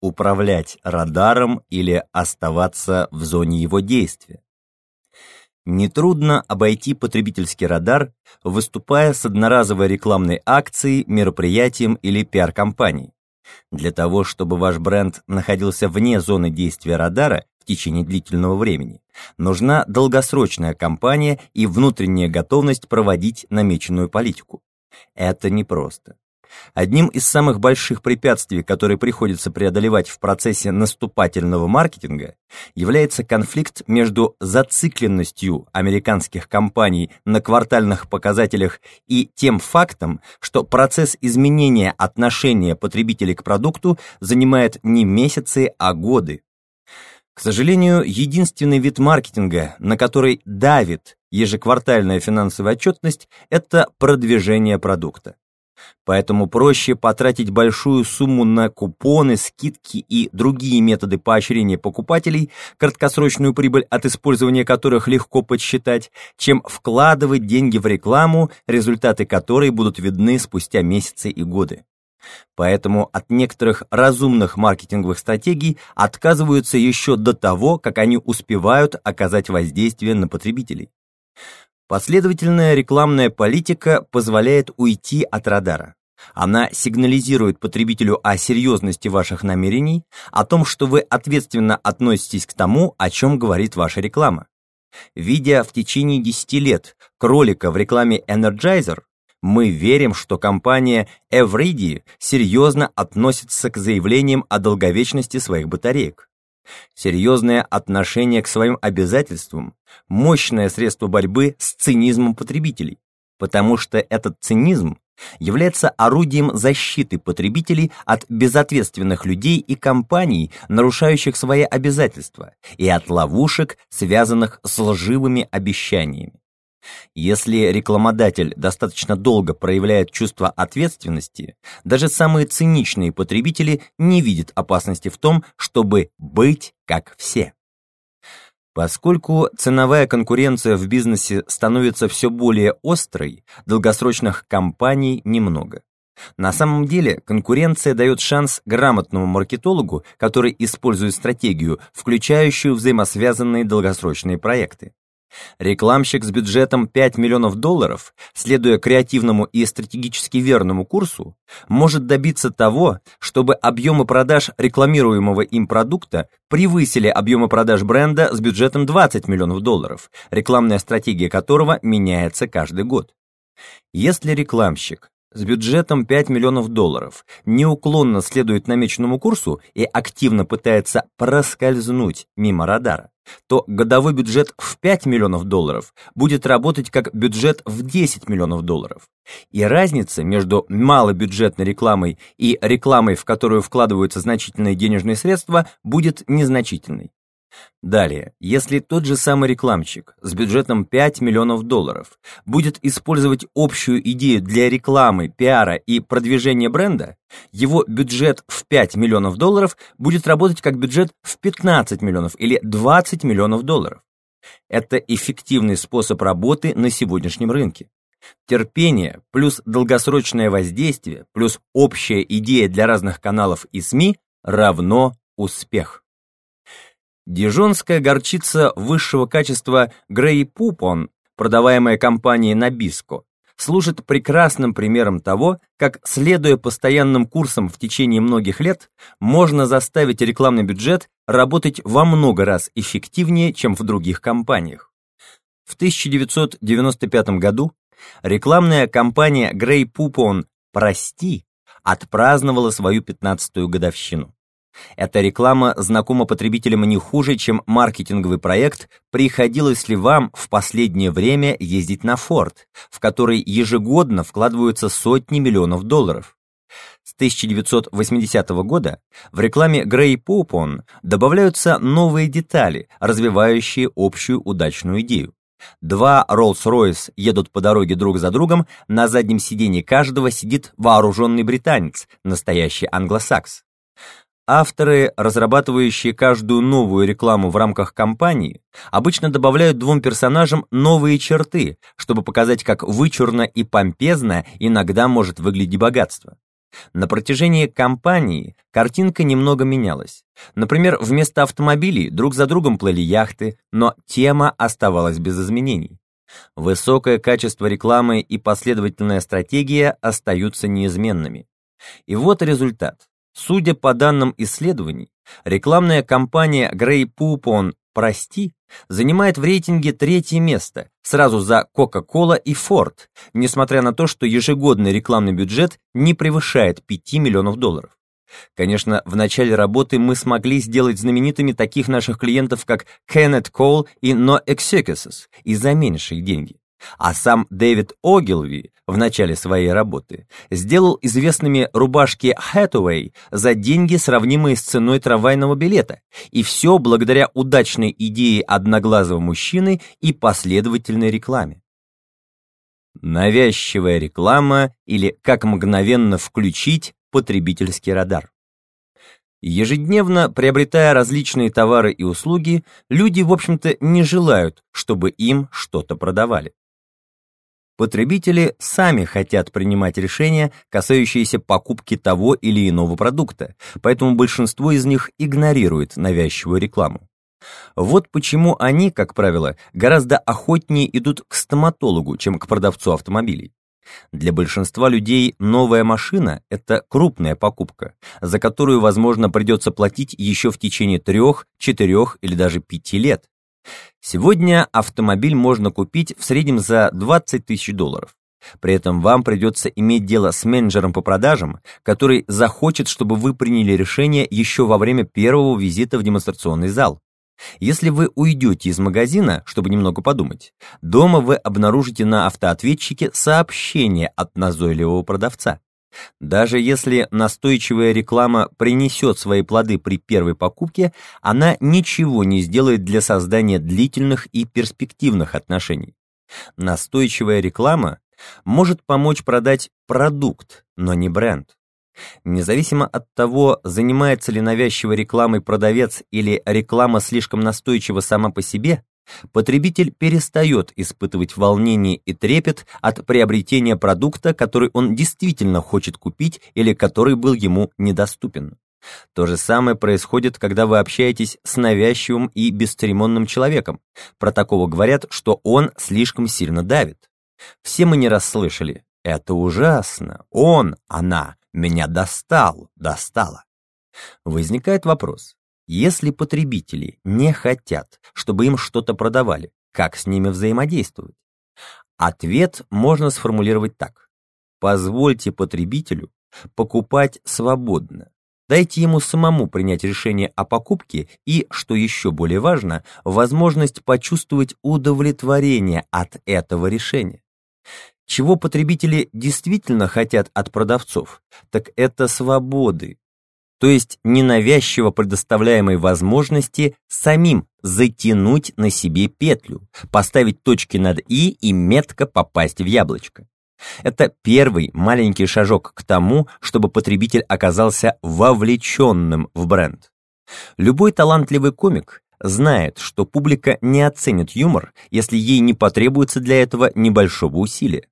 управлять радаром или оставаться в зоне его действия. Нетрудно обойти потребительский радар, выступая с одноразовой рекламной акцией, мероприятием или пиар-компанией. Для того, чтобы ваш бренд находился вне зоны действия радара в течение длительного времени, нужна долгосрочная кампания и внутренняя готовность проводить намеченную политику. Это непросто. Одним из самых больших препятствий, которые приходится преодолевать в процессе наступательного маркетинга, является конфликт между зацикленностью американских компаний на квартальных показателях и тем фактом, что процесс изменения отношения потребителей к продукту занимает не месяцы, а годы. К сожалению, единственный вид маркетинга, на который давит ежеквартальная финансовая отчетность, это продвижение продукта. Поэтому проще потратить большую сумму на купоны, скидки и другие методы поощрения покупателей, краткосрочную прибыль от использования которых легко подсчитать, чем вкладывать деньги в рекламу, результаты которой будут видны спустя месяцы и годы. Поэтому от некоторых разумных маркетинговых стратегий отказываются еще до того, как они успевают оказать воздействие на потребителей. Последовательная рекламная политика позволяет уйти от радара. Она сигнализирует потребителю о серьезности ваших намерений, о том, что вы ответственно относитесь к тому, о чем говорит ваша реклама. Видя в течение 10 лет кролика в рекламе Energizer, мы верим, что компания Eveready серьезно относится к заявлениям о долговечности своих батареек. Серьезное отношение к своим обязательствам – мощное средство борьбы с цинизмом потребителей, потому что этот цинизм является орудием защиты потребителей от безответственных людей и компаний, нарушающих свои обязательства, и от ловушек, связанных с лживыми обещаниями. Если рекламодатель достаточно долго проявляет чувство ответственности, даже самые циничные потребители не видят опасности в том, чтобы быть как все. Поскольку ценовая конкуренция в бизнесе становится все более острой, долгосрочных кампаний немного. На самом деле конкуренция дает шанс грамотному маркетологу, который использует стратегию, включающую взаимосвязанные долгосрочные проекты. Рекламщик с бюджетом 5 миллионов долларов, следуя креативному и стратегически верному курсу, может добиться того, чтобы объемы продаж рекламируемого им продукта превысили объемы продаж бренда с бюджетом 20 миллионов долларов, рекламная стратегия которого меняется каждый год. Если рекламщик с бюджетом 5 миллионов долларов неуклонно следует намеченному курсу и активно пытается проскользнуть мимо радара, то годовой бюджет в 5 миллионов долларов будет работать как бюджет в 10 миллионов долларов. И разница между малобюджетной рекламой и рекламой, в которую вкладываются значительные денежные средства, будет незначительной. Далее, если тот же самый рекламщик с бюджетом 5 миллионов долларов будет использовать общую идею для рекламы, пиара и продвижения бренда, его бюджет в 5 миллионов долларов будет работать как бюджет в 15 миллионов или 20 миллионов долларов. Это эффективный способ работы на сегодняшнем рынке. Терпение плюс долгосрочное воздействие плюс общая идея для разных каналов и СМИ равно успех. Дижонская горчица высшего качества Грей Пупон, продаваемая компанией Набиско, служит прекрасным примером того, как, следуя постоянным курсам в течение многих лет, можно заставить рекламный бюджет работать во много раз эффективнее, чем в других компаниях. В 1995 году рекламная компания Грей Пупон «Прости» отпраздновала свою 15-ю годовщину. Эта реклама знакома потребителям не хуже, чем маркетинговый проект «Приходилось ли вам в последнее время ездить на Форд», в который ежегодно вкладываются сотни миллионов долларов. С 1980 года в рекламе Grey Poupon добавляются новые детали, развивающие общую удачную идею. Два Rolls-Royce едут по дороге друг за другом, на заднем сиденье каждого сидит вооруженный британец, настоящий англосакс. Авторы, разрабатывающие каждую новую рекламу в рамках кампании, обычно добавляют двум персонажам новые черты, чтобы показать, как вычурно и помпезно иногда может выглядеть богатство. На протяжении кампании картинка немного менялась. Например, вместо автомобилей друг за другом плыли яхты, но тема оставалась без изменений. Высокое качество рекламы и последовательная стратегия остаются неизменными. И вот результат. Судя по данным исследований, рекламная кампания Grey Poupon «Прости» занимает в рейтинге третье место, сразу за Coca-Cola и Ford, несмотря на то, что ежегодный рекламный бюджет не превышает 5 миллионов долларов. Конечно, в начале работы мы смогли сделать знаменитыми таких наших клиентов, как Kenneth Cole и No Excuses, и за меньшие деньги. А сам Дэвид Огилви в начале своей работы сделал известными рубашки Hathaway за деньги, сравнимые с ценой трамвайного билета, и все благодаря удачной идее одноглазого мужчины и последовательной рекламе. Навязчивая реклама или как мгновенно включить потребительский радар. Ежедневно приобретая различные товары и услуги, люди, в общем-то, не желают, чтобы им что-то продавали. Потребители сами хотят принимать решения, касающиеся покупки того или иного продукта, поэтому большинство из них игнорирует навязчивую рекламу. Вот почему они, как правило, гораздо охотнее идут к стоматологу, чем к продавцу автомобилей. Для большинства людей новая машина – это крупная покупка, за которую, возможно, придется платить еще в течение трех, четырех или даже пяти лет. Сегодня автомобиль можно купить в среднем за 20 тысяч долларов. При этом вам придется иметь дело с менеджером по продажам, который захочет, чтобы вы приняли решение еще во время первого визита в демонстрационный зал. Если вы уйдете из магазина, чтобы немного подумать, дома вы обнаружите на автоответчике сообщение от назойливого продавца. Даже если настойчивая реклама принесет свои плоды при первой покупке, она ничего не сделает для создания длительных и перспективных отношений. Настойчивая реклама может помочь продать продукт, но не бренд. Независимо от того, занимается ли навязчивой рекламой продавец или реклама слишком настойчива сама по себе, потребитель перестает испытывать волнение и трепет от приобретения продукта, который он действительно хочет купить или который был ему недоступен. То же самое происходит, когда вы общаетесь с навязчивым и бесцеремонным человеком. Про такого говорят, что он слишком сильно давит. Все мы не расслышали. Это ужасно. Он, она, меня достал, достала. Возникает вопрос, если потребители не хотят, чтобы им что-то продавали, как с ними взаимодействовать? Ответ можно сформулировать так. Позвольте потребителю покупать свободно. Дайте ему самому принять решение о покупке и, что еще более важно, возможность почувствовать удовлетворение от этого решения. Чего потребители действительно хотят от продавцов, так это свободы, то есть ненавязчиво предоставляемой возможности самим затянуть на себе петлю, поставить точки над «и» и метко попасть в яблочко. Это первый маленький шажок к тому, чтобы потребитель оказался вовлеченным в бренд. Любой талантливый комик знает, что публика не оценит юмор, если ей не потребуется для этого небольшого усилия.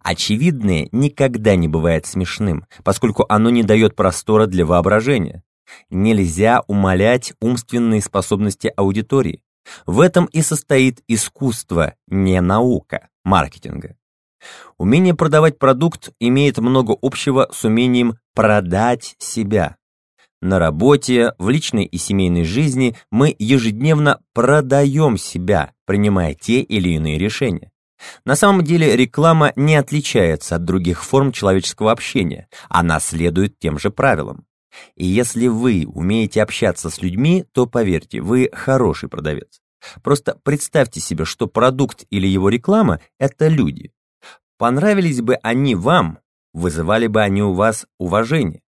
Очевидное никогда не бывает смешным, поскольку оно не дает простора для воображения. Нельзя умалять умственные способности аудитории. В этом и состоит искусство, не наука, маркетинга. Умение продавать продукт имеет много общего с умением продать себя. На работе, в личной и семейной жизни мы ежедневно продаем себя, принимая те или иные решения. На самом деле реклама не отличается от других форм человеческого общения, она следует тем же правилам. И если вы умеете общаться с людьми, то поверьте, вы хороший продавец. Просто представьте себе, что продукт или его реклама – это люди. Понравились бы они вам, вызывали бы они у вас уважение.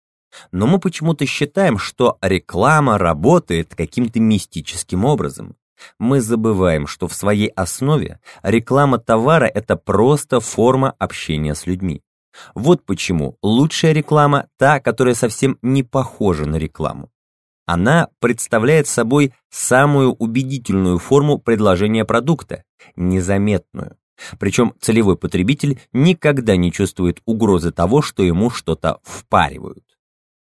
Но мы почему-то считаем, что реклама работает каким-то мистическим образом. Мы забываем, что в своей основе реклама товара – это просто форма общения с людьми. Вот почему лучшая реклама – та, которая совсем не похожа на рекламу. Она представляет собой самую убедительную форму предложения продукта, незаметную. Причем целевой потребитель никогда не чувствует угрозы того, что ему что-то впаривают.